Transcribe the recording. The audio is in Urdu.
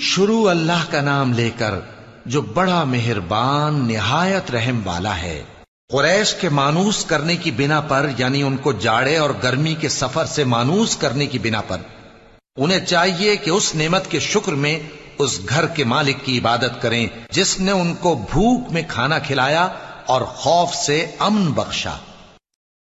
شروع اللہ کا نام لے کر جو بڑا مہربان، نہایت رحم والا ہے۔ قریش کے مانوس کرنے کی بنا پر یعنی ان کو جاڑے اور گرمی کے سفر سے مانوس کرنے کی بنا پر۔ انہیں چاہیے کہ اس نعمت کے شکر میں اس گھر کے مالک کی عبادت کریں، جس نے ان کو بھوک میں کھانا کھلایا اور خوف سے امن بخشا۔